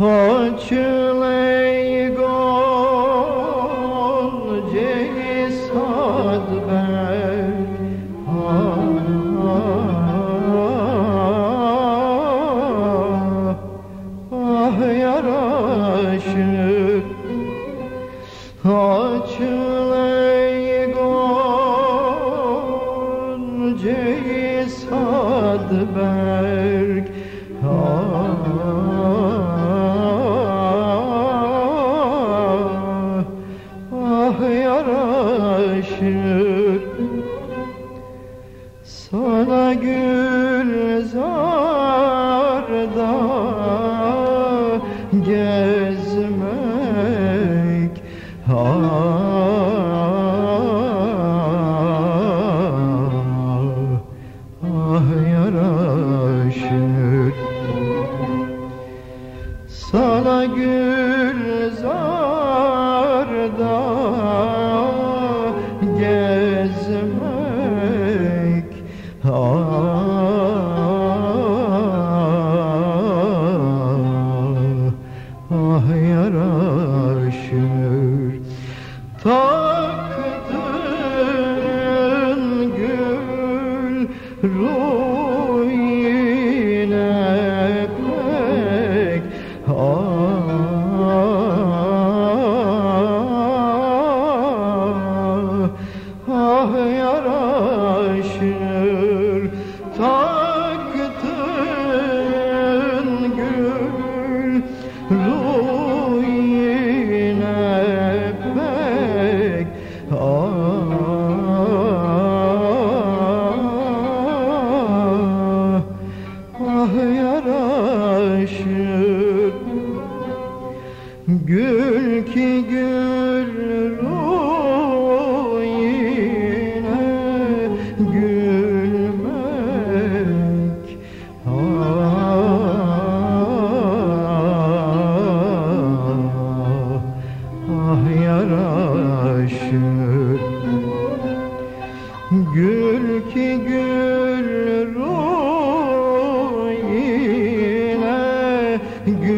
Açıley gonceyi sad ben. Ah, ah yaraşır Açıley gonceyi sad berk yaraşır Sana gülzarda gezmek Ah, ah yaraşır. Sana gülzarda Taktın gül ruine pek Ah, ah yaraşır Taktın gül Gül ki gül ruine Gül ki gül ruhine gül.